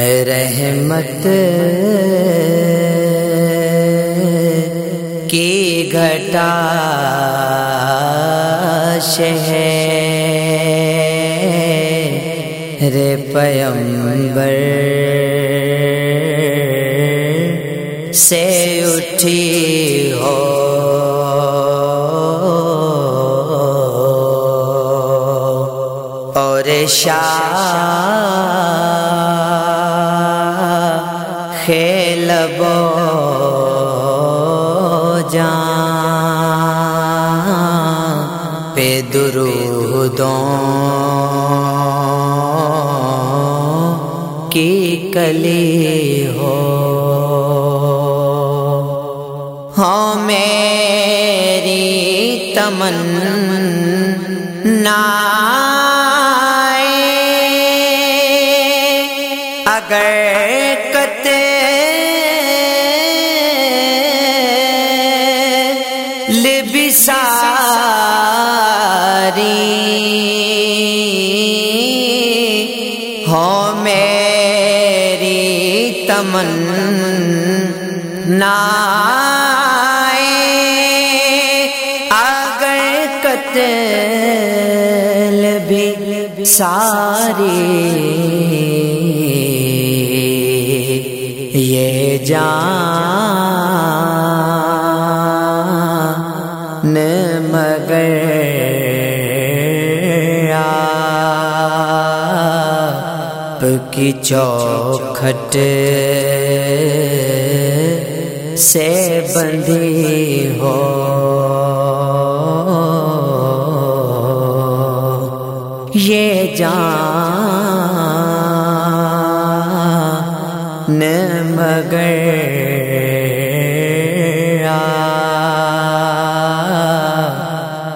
رحمت کی گھٹا شہر رے پیمبر سے اٹھی ہو۔ اور شاہ کھیل بو جان پہ درودوں کی کلی ہو۔ ہو میری تمن اگر ساری۔ ہو میری تمن اگر قتل بھی ساری۔ یہ جان۔ مگر کی چوکھٹ سے بندی ہو۔ یہ جان مگر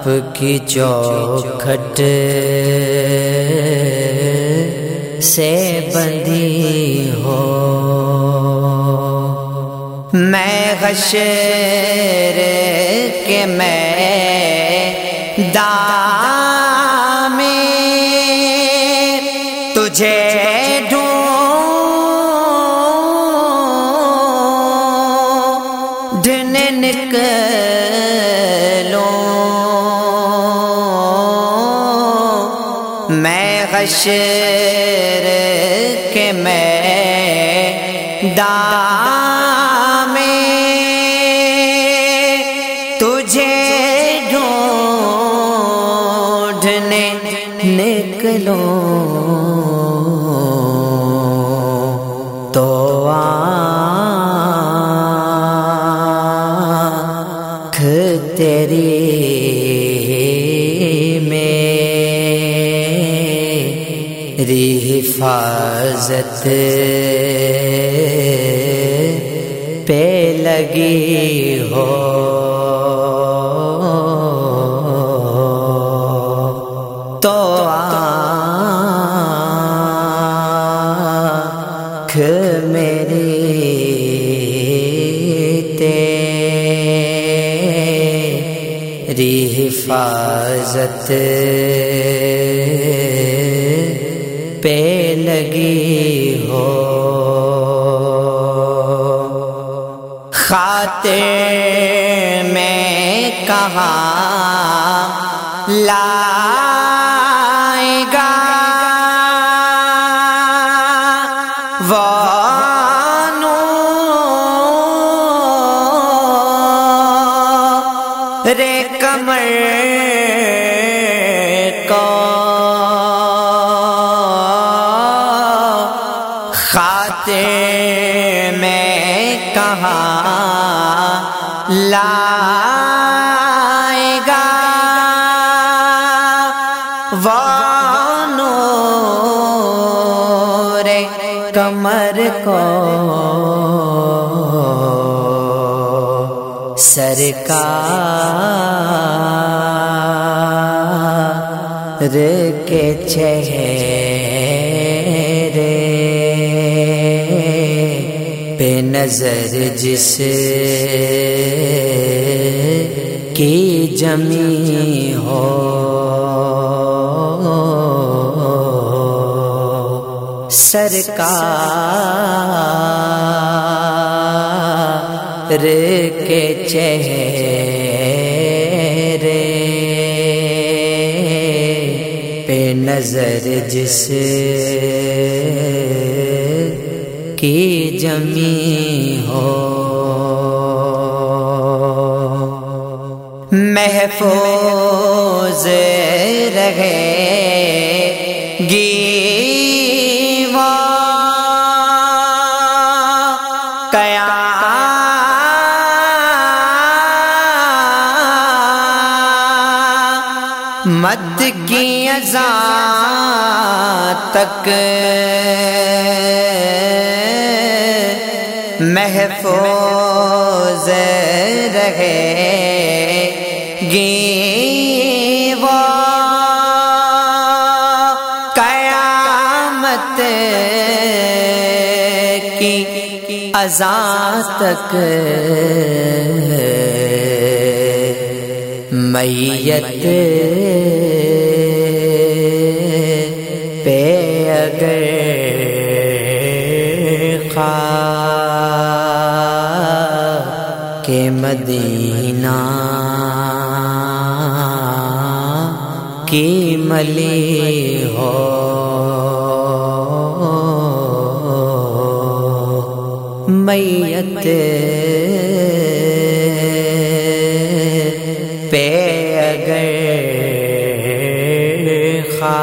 آپ کی چوکھٹ سے بندی ہو۔ میں غشر کے میں دام تجھے ڈھونڈ۔ نکلوں میں کے میں دام تجھے ڈھونڈنے نکلوں۔ تیری حفاظت پہ لگی ہو۔ تو آنکھ میری تیری حفاظت پہ لگی ہو۔ خاطر میں کہاں لائے گا؟ رے کمر میں کہاں لائے گا؟ وانو رے کمر کو سرکار کے چہرے پہ نظر جس کی جمی ہو۔ سرکار کے چہرے پہ نظر جس کی جمی ہو۔ محفوظ رہے گی مد کی ازا تک۔ محفوظ رہے۔ گی وہ قیامت کی ازا تک میت کے مدینہ کی ملی ہو۔ میت پہ اگر خا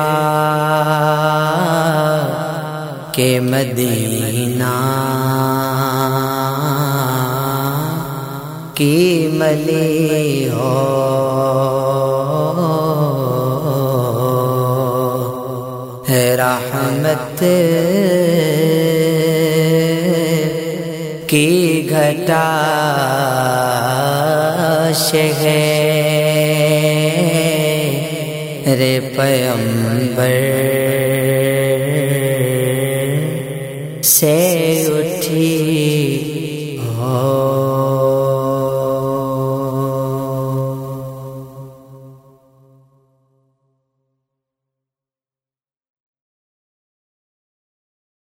کے مدینہ کی ملی ہو۔ رحمت کی گھٹا شہ رے پیمبر سے اٹھی ہو۔